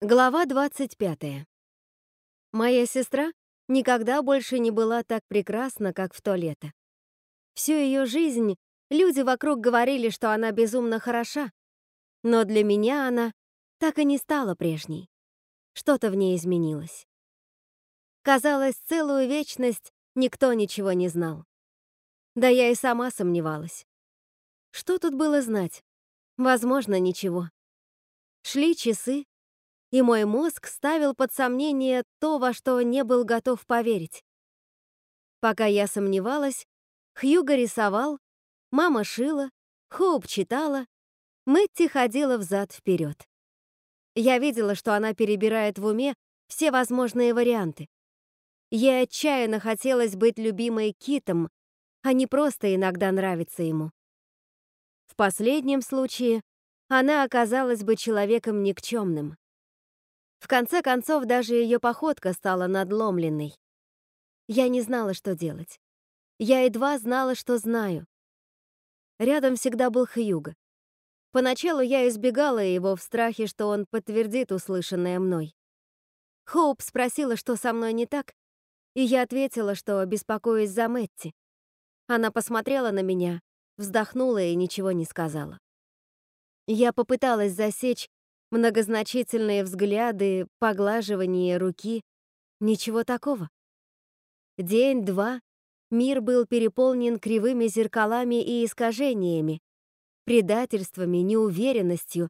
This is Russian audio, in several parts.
Глава 25. Моя сестра никогда больше не была так прекрасна, как в то лето. Всю ее жизнь люди вокруг говорили, что она безумно хороша, но для меня она так и не стала прежней. Что-то в ней изменилось. Казалось, целую вечность никто ничего не знал. Да я и сама сомневалась. Что тут было знать? Возможно, ничего. Шли часы, и мой мозг ставил под сомнение то, во что не был готов поверить. Пока я сомневалась, Хьюго рисовал, мама шила, Хоуп читала, Мэтти ходила взад-вперед. Я видела, что она перебирает в уме все возможные варианты. Ей отчаянно хотелось быть любимой Китом, а не просто иногда нравиться ему. В последнем случае она оказалась бы человеком никчемным. В конце концов, даже ее походка стала надломленной. Я не знала, что делать. Я едва знала, что знаю. Рядом всегда был Хьюго. Поначалу я избегала его в страхе, что он подтвердит услышанное мной. Хоуп спросила, что со мной не так, и я ответила, что беспокоюсь за Мэтти. Она посмотрела на меня, вздохнула и ничего не сказала. Я попыталась засечь, Многозначительные взгляды, поглаживание руки. Ничего такого. День-два мир был переполнен кривыми зеркалами и искажениями, предательствами, неуверенностью,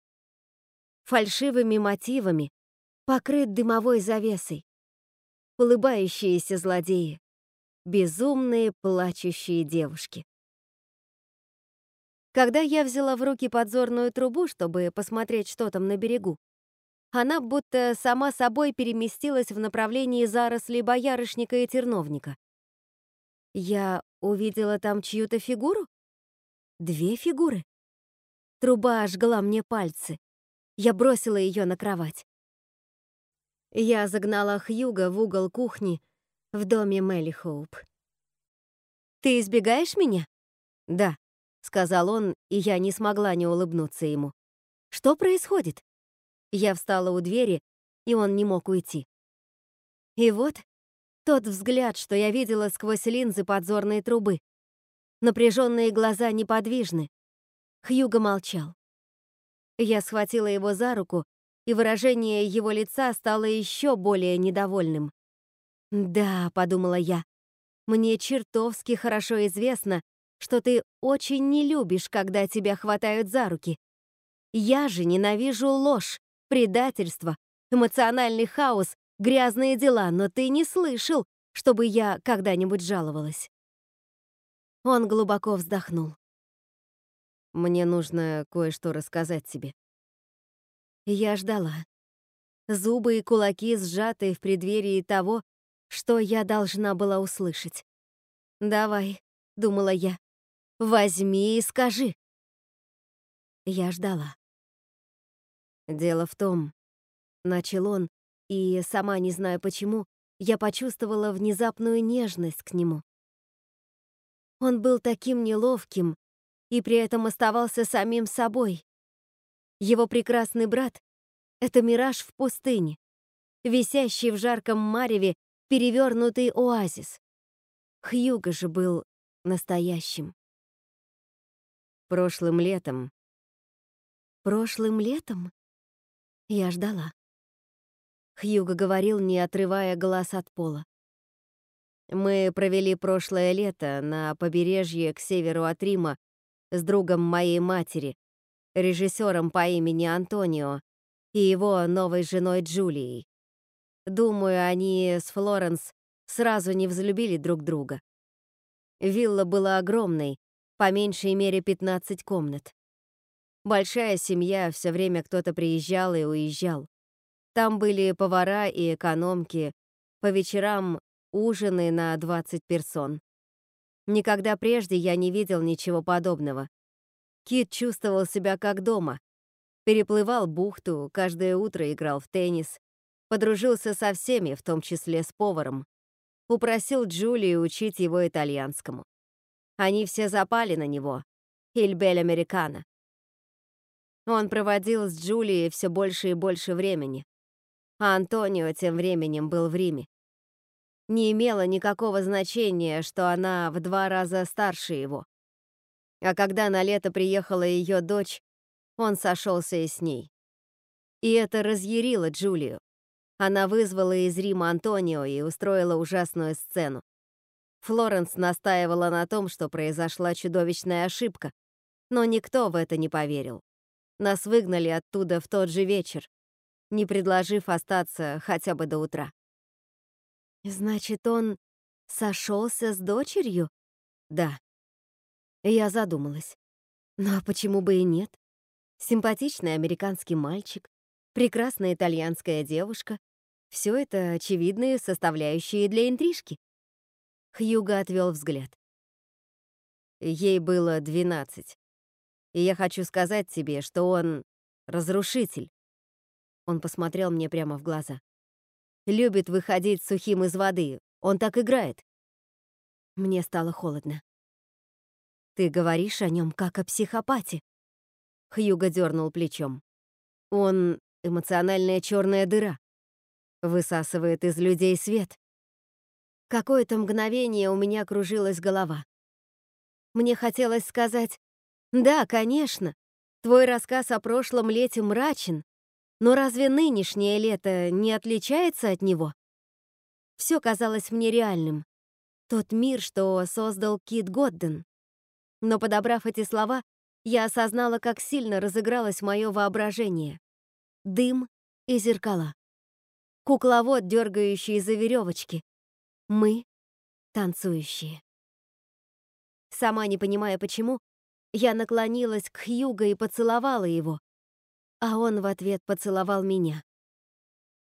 фальшивыми мотивами, покрыт дымовой завесой. Улыбающиеся злодеи, безумные плачущие девушки. Когда я взяла в руки подзорную трубу, чтобы посмотреть, что там на берегу, она будто сама собой переместилась в направлении зарослей боярышника и терновника. Я увидела там чью-то фигуру? Две фигуры? Труба жгла мне пальцы. Я бросила ее на кровать. Я загнала Хьюга в угол кухни в доме Мелли Хоуп. «Ты избегаешь меня?» «Да», — сказал он, и я не смогла не улыбнуться ему. «Что происходит?» Я встала у двери, и он не мог уйти. И вот тот взгляд, что я видела сквозь линзы подзорной трубы. Напряженные глаза неподвижны. Хьюго молчал. Я схватила его за руку, и выражение его лица стало еще более недовольным. «Да», — подумала я, — «мне чертовски хорошо известно, что ты очень не любишь, когда тебя хватают за руки. Я же ненавижу ложь, предательство, эмоциональный хаос, грязные дела, но ты не слышал, чтобы я когда-нибудь жаловалась. Он глубоко вздохнул. Мне нужно кое-что рассказать тебе. Я ждала. Зубы и кулаки сжаты в преддверии того, что я должна была услышать. «Давай», — думала я, Возьми и скажи. Я ждала. Дело в том, начал он, и сама не знаю почему, я почувствовала внезапную нежность к нему. Он был таким неловким и при этом оставался самим собой. Его прекрасный брат — это мираж в пустыне, висящий в жарком мареве перевернутый оазис. Хьюго же был настоящим. Прошлым летом. Прошлым летом? Я ждала. Хьюго говорил, не отрывая глаз от пола. Мы провели прошлое лето на побережье к северу от Рима с другом моей матери, режиссером по имени Антонио и его новой женой Джулией. Думаю, они с Флоренс сразу не взлюбили друг друга. Вилла была огромной, по меньшей мере 15 комнат. Большая семья, все время кто-то приезжал и уезжал. Там были повара и экономки, по вечерам ужины на 20 персон. Никогда прежде я не видел ничего подобного. Кит чувствовал себя как дома. Переплывал бухту, каждое утро играл в теннис, подружился со всеми, в том числе с поваром. Упросил Джулию учить его итальянскому. Они все запали на него. Ильбель Американо. Он проводил с Джулией все больше и больше времени. А Антонио тем временем был в Риме. Не имело никакого значения, что она в два раза старше его. А когда на лето приехала ее дочь, он сошелся и с ней. И это разъярило Джулию. Она вызвала из Рима Антонио и устроила ужасную сцену. Флоренс настаивала на том, что произошла чудовищная ошибка, но никто в это не поверил. Нас выгнали оттуда в тот же вечер, не предложив остаться хотя бы до утра. Значит, он сошелся с дочерью? Да. Я задумалась. Ну а почему бы и нет? Симпатичный американский мальчик, прекрасная итальянская девушка. Все это очевидные составляющие для интрижки. Хьюго отвел взгляд. Ей было двенадцать. И я хочу сказать тебе, что он разрушитель. Он посмотрел мне прямо в глаза. Любит выходить сухим из воды. Он так играет. Мне стало холодно. Ты говоришь о нем как о психопате. Хьюго дернул плечом. Он эмоциональная черная дыра. Высасывает из людей свет. Какое-то мгновение у меня кружилась голова. Мне хотелось сказать, «Да, конечно, твой рассказ о прошлом лете мрачен, но разве нынешнее лето не отличается от него?» Все казалось мне реальным. Тот мир, что создал Кит Годден. Но, подобрав эти слова, я осознала, как сильно разыгралось мое воображение. Дым и зеркала. Кукловод, дергающий за веревочки. Мы — танцующие. Сама не понимая почему, я наклонилась к Хьюго и поцеловала его, а он в ответ поцеловал меня.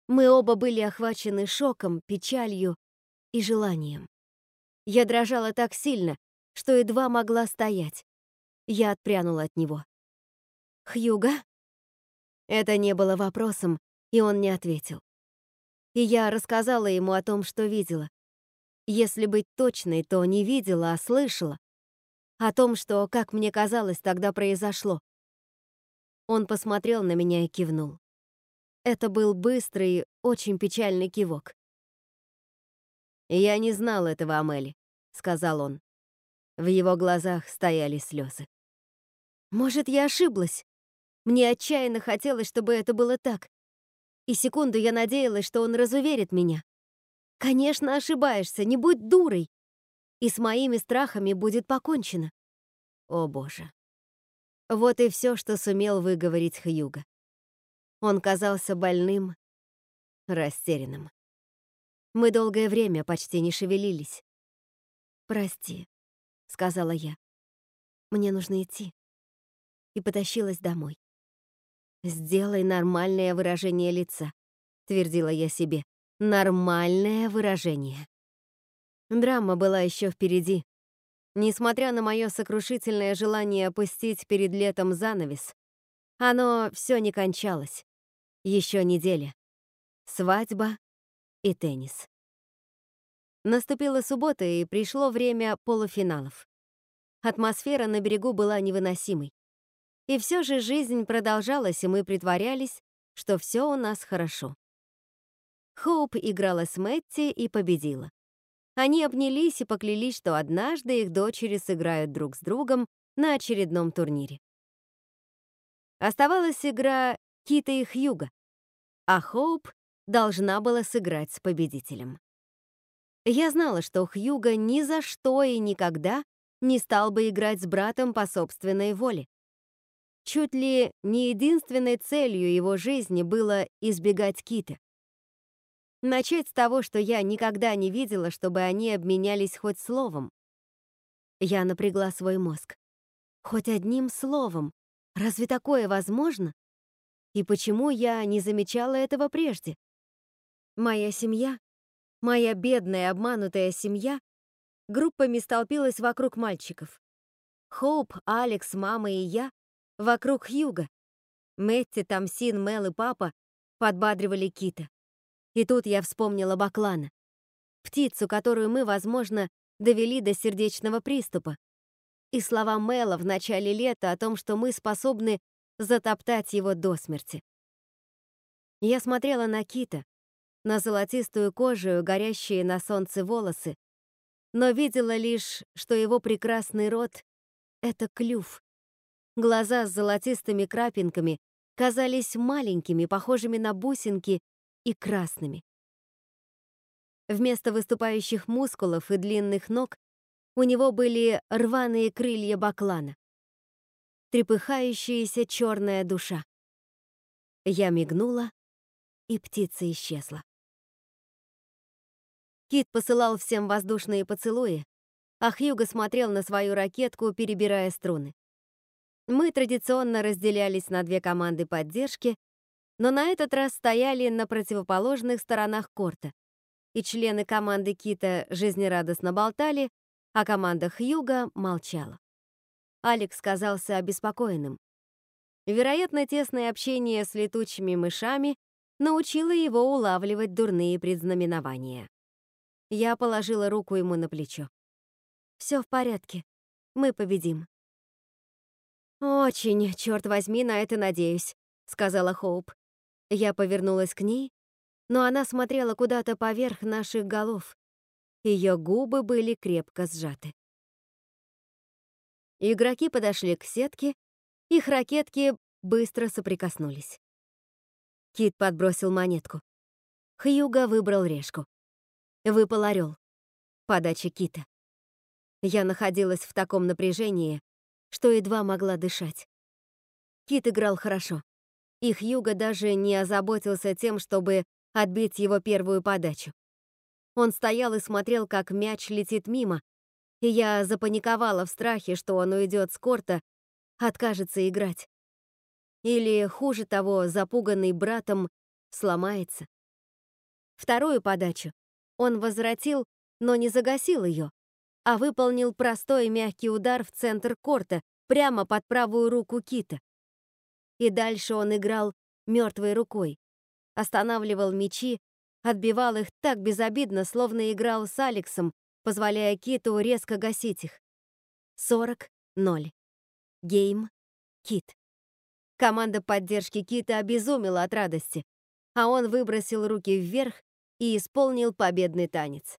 Мы оба были охвачены шоком, печалью и желанием. Я дрожала так сильно, что едва могла стоять. Я отпрянула от него. «Хьюго?» Это не было вопросом, и он не ответил. И я рассказала ему о том, что видела. Если быть точной, то не видела, а слышала. О том, что, как мне казалось, тогда произошло. Он посмотрел на меня и кивнул. Это был быстрый, очень печальный кивок. «Я не знал этого Амели», — сказал он. В его глазах стояли слезы. «Может, я ошиблась? Мне отчаянно хотелось, чтобы это было так. И секунду я надеялась, что он разуверит меня. Конечно, ошибаешься, не будь дурой. И с моими страхами будет покончено. О, Боже. Вот и все, что сумел выговорить Хьюга. Он казался больным, растерянным. Мы долгое время почти не шевелились. «Прости», — сказала я. «Мне нужно идти». И потащилась домой. «Сделай нормальное выражение лица», — твердила я себе. Нормальное выражение. Драма была еще впереди. Несмотря на мое сокрушительное желание опустить перед летом занавес, оно все не кончалось. Еще неделя. Свадьба и теннис. Наступила суббота, и пришло время полуфиналов. Атмосфера на берегу была невыносимой. И все же жизнь продолжалась, и мы притворялись, что все у нас хорошо. Хоуп играла с Мэтти и победила. Они обнялись и поклялись, что однажды их дочери сыграют друг с другом на очередном турнире. Оставалась игра Кита и Хьюга, а Хоуп должна была сыграть с победителем. Я знала, что Хьюга ни за что и никогда не стал бы играть с братом по собственной воле. Чуть ли не единственной целью его жизни было избегать Кита. Начать с того, что я никогда не видела, чтобы они обменялись хоть словом. Я напрягла свой мозг. Хоть одним словом. Разве такое возможно? И почему я не замечала этого прежде? Моя семья, моя бедная обманутая семья, группами столпилась вокруг мальчиков. Хоуп, Алекс, мама и я вокруг Хьюга. Мэтти, Тамсин, Мел и папа подбадривали Кита. И тут я вспомнила Баклана. Птицу, которую мы, возможно, довели до сердечного приступа. И слова Мэла в начале лета о том, что мы способны затоптать его до смерти. Я смотрела на Кита, на золотистую кожу, горящие на солнце волосы, но видела лишь, что его прекрасный рот — это клюв. Глаза с золотистыми крапинками казались маленькими, похожими на бусинки, и красными. Вместо выступающих мускулов и длинных ног у него были рваные крылья баклана. Трепыхающаяся черная душа. Я мигнула, и птица исчезла. Кит посылал всем воздушные поцелуи, а Хьюго смотрел на свою ракетку, перебирая струны. Мы традиционно разделялись на две команды поддержки, но на этот раз стояли на противоположных сторонах корта, и члены команды Кита жизнерадостно болтали, а команда Хьюга молчала. Алекс казался обеспокоенным. Вероятно, тесное общение с летучими мышами научило его улавливать дурные предзнаменования. Я положила руку ему на плечо. «Все в порядке. Мы победим». «Очень, черт возьми, на это надеюсь», — сказала Хоуп. Я повернулась к ней, но она смотрела куда-то поверх наших голов. Ее губы были крепко сжаты. Игроки подошли к сетке, их ракетки быстро соприкоснулись. Кит подбросил монетку. Хьюга выбрал решку. Выпал орел. Подача Кита. Я находилась в таком напряжении, что едва могла дышать. Кит играл хорошо. И Хьюга даже не озаботился тем, чтобы отбить его первую подачу. Он стоял и смотрел, как мяч летит мимо, и я запаниковала в страхе, что он уйдет с корта, откажется играть. Или, хуже того, запуганный братом, сломается. Вторую подачу он возвратил, но не загасил ее, а выполнил простой мягкий удар в центр корта, прямо под правую руку Кита. И дальше он играл мертвой рукой, останавливал мячи, отбивал их так безобидно, словно играл с Алексом, позволяя Киту резко гасить их. 40-0. Гейм. Кит. Команда поддержки Кита обезумела от радости, а он выбросил руки вверх и исполнил победный танец.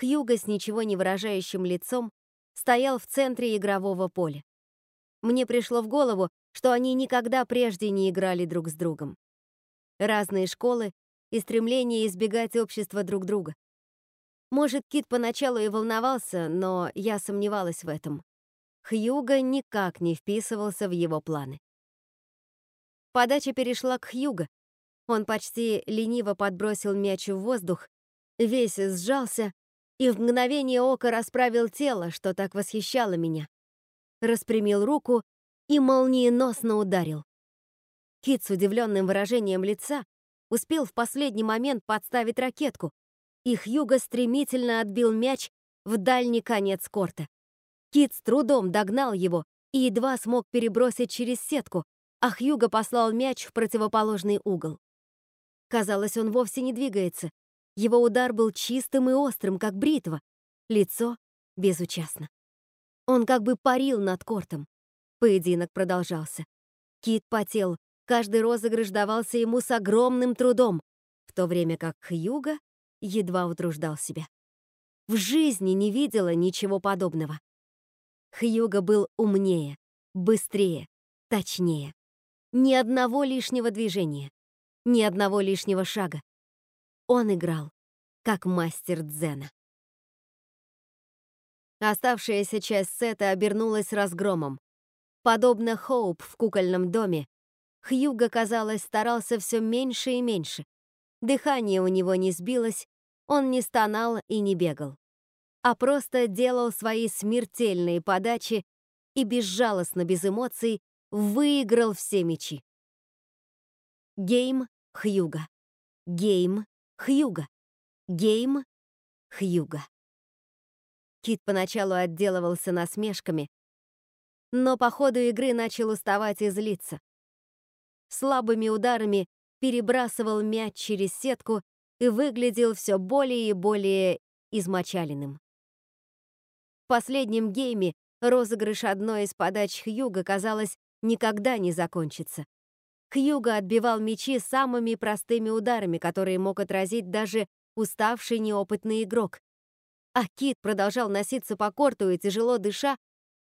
Хьюго с ничего не выражающим лицом стоял в центре игрового поля. Мне пришло в голову, что они никогда прежде не играли друг с другом. Разные школы и стремление избегать общества друг друга. Может, Кит поначалу и волновался, но я сомневалась в этом. Хьюго никак не вписывался в его планы. Подача перешла к Хьюго. Он почти лениво подбросил мяч в воздух, весь сжался и в мгновение ока расправил тело, что так восхищало меня. Распрямил руку и молниеносно ударил. Кит с удивленным выражением лица успел в последний момент подставить ракетку, и Хьюго стремительно отбил мяч в дальний конец корта. Кит с трудом догнал его и едва смог перебросить через сетку, а Хьюго послал мяч в противоположный угол. Казалось, он вовсе не двигается. Его удар был чистым и острым, как бритва. Лицо безучастно. Он как бы парил над кортом. Поединок продолжался. Кит потел, каждый розыгрыш давался ему с огромным трудом, в то время как Хьюго едва утруждал себя. В жизни не видела ничего подобного. Хьюго был умнее, быстрее, точнее. Ни одного лишнего движения, ни одного лишнего шага. Он играл, как мастер дзена. Оставшаяся часть сета обернулась разгромом. Подобно Хоуп в кукольном доме, Хьюго, казалось, старался все меньше и меньше. Дыхание у него не сбилось, он не стонал и не бегал, а просто делал свои смертельные подачи и безжалостно, без эмоций, выиграл все мячи. Гейм Хьюга. Гейм Хьюга. Гейм Хьюга. Кит поначалу отделывался насмешками, но по ходу игры начал уставать и злиться. Слабыми ударами перебрасывал мяч через сетку и выглядел все более и более измочаленным. В последнем гейме розыгрыш одной из подач Хьюга, казалось, никогда не закончится. Хьюго отбивал мячи самыми простыми ударами, которые мог отразить даже уставший неопытный игрок. А Кит продолжал носиться по корту и, тяжело дыша,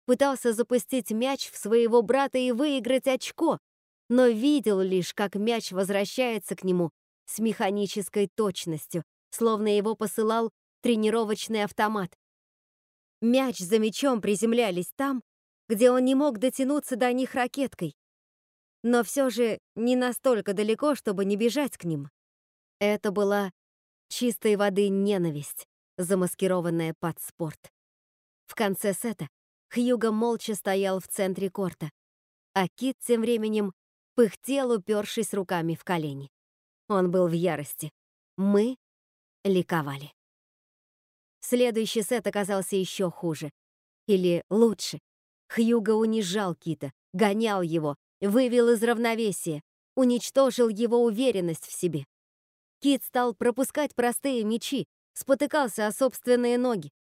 пытался запустить мяч в своего брата и выиграть очко, но видел лишь, как мяч возвращается к нему с механической точностью, словно его посылал тренировочный автомат. Мяч за мячом приземлялись там, где он не мог дотянуться до них ракеткой, но все же не настолько далеко, чтобы не бежать к ним. Это была чистой воды ненависть, замаскированная под спорт. В конце сета Хьюго молча стоял в центре корта, а Кит тем временем пыхтел, упершись руками в колени. Он был в ярости. Мы ликовали. Следующий сет оказался еще хуже. Или лучше. Хьюго унижал Кита, гонял его, вывел из равновесия, уничтожил его уверенность в себе. Кит стал пропускать простые мячи, спотыкался о собственные ноги.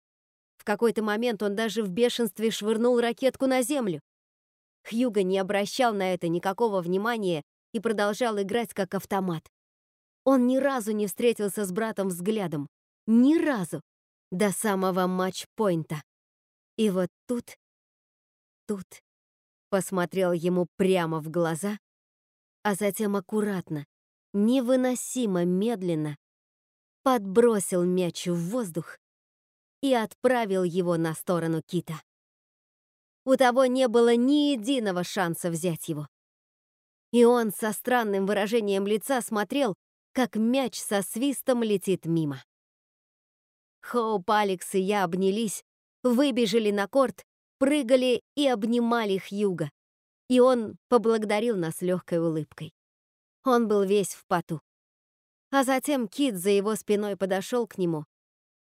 В какой-то момент он даже в бешенстве швырнул ракетку на землю. Хьюго не обращал на это никакого внимания и продолжал играть как автомат. Он ни разу не встретился с братом взглядом. Ни разу. До самого матч-пойнта. И вот тут, тут посмотрел ему прямо в глаза, а затем аккуратно, невыносимо медленно подбросил мяч в воздух и отправил его на сторону кита. У того не было ни единого шанса взять его. И он со странным выражением лица смотрел, как мяч со свистом летит мимо. Хоуп, Алекс и я обнялись, выбежали на корт прыгали и обнимали Хьюга, и он поблагодарил нас легкой улыбкой. Он был весь в поту. А затем Кит за его спиной подошел к нему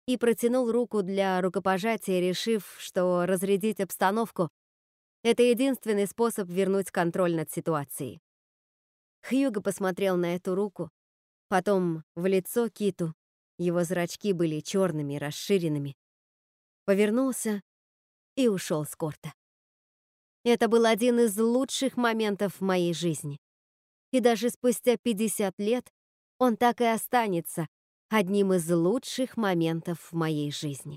и протянул руку для рукопожатия, решив, что разрядить обстановку — это единственный способ вернуть контроль над ситуацией. Хьюго посмотрел на эту руку, потом в лицо Киту, его зрачки были черными, расширенными. Повернулся и ушел с корта. Это был один из лучших моментов в моей жизни. И даже спустя 50 лет он так и останется одним из лучших моментов в моей жизни.